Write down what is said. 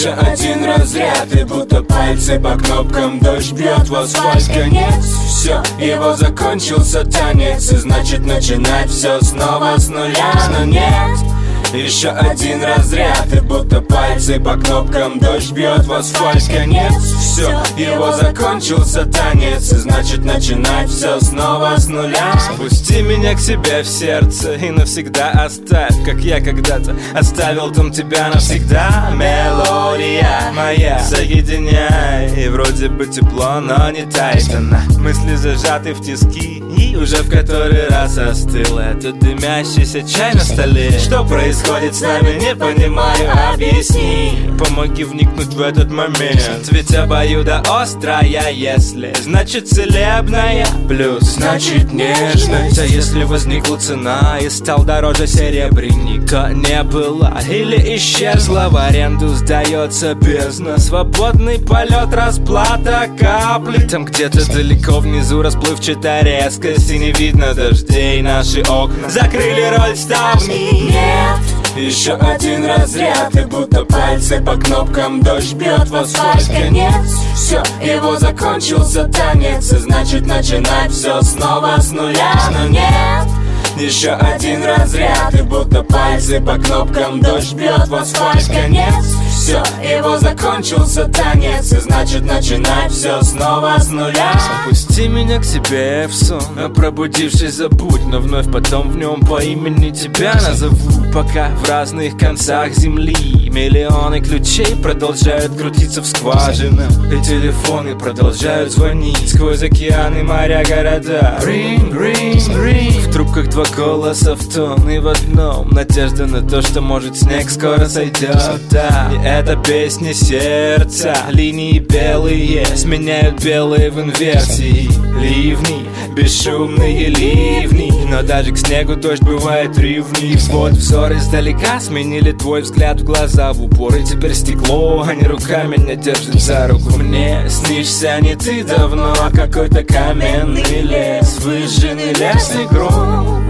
еще один разряд И будто пальцы по кнопкам. Дождь бьет в асфальт Конец, все, его закончился танец. И значит начинать все снова с нуля. Но нет, еще один разряд И будто пальцы по кнопкам Дождь бьет в асфальт Конец, все, его закончился танец И значит начинать все снова с нуля. Пусти меня к себе в сердце И навсегда оставь Как я когда-то оставил там тебя навсегда. Мелодия моя Соединяй И вроде бы тепло, но не тает. Мысли зажаты в тиски И уже в который раз остыл Этот дымящийся чай на столе. Что происходит? с нами, не понимаю, объясни. Помоги вникнуть в этот момент. Ведь обоюда острая, если. Значит целебная Плюс значит нежность. А если возникла цена и стал дороже серебряника Не было или исчезла в аренду Сдается бездна. Свободный полет, расплата капли Там где-то далеко внизу расплывчатая резкость И не видно дождей, наши окна Закрыли роль ставни Нет. Еще один разряд И будто пальцы по кнопкам Дождь бьет в асфальт. Конец, все, его закончился танец И значит начинать все снова с нуля. Но нет, еще один разряд И будто пальцы по кнопкам Дождь бьет в асфальт. Конец, все, его закончился танец. И значит начинать все снова с нуля. Пусти меня к себе в сон А пробудившись забудь Но вновь потом в нем по имени тебя назову. Пока в разных концах земли Миллионы ключей продолжают крутиться в скважинах. И телефоны продолжают звонить Сквозь океаны, моря, города. Ring, ring, ring В трубках два голоса в тон и в одном Надежда на то, что может снег скоро сойдет. Да, и это песня сердца. Линии белые сменяют белые в инверсии. Ливни, бесшумные ливни. Но даже к снегу дождь бывает ривни Взвод взор издалека сменили твой взгляд в глаза. В упор и теперь стекло, а не рука меня держит за руку. Мне снишься не ты давно, а какой-то каменный лес. Выжженный лесный грунт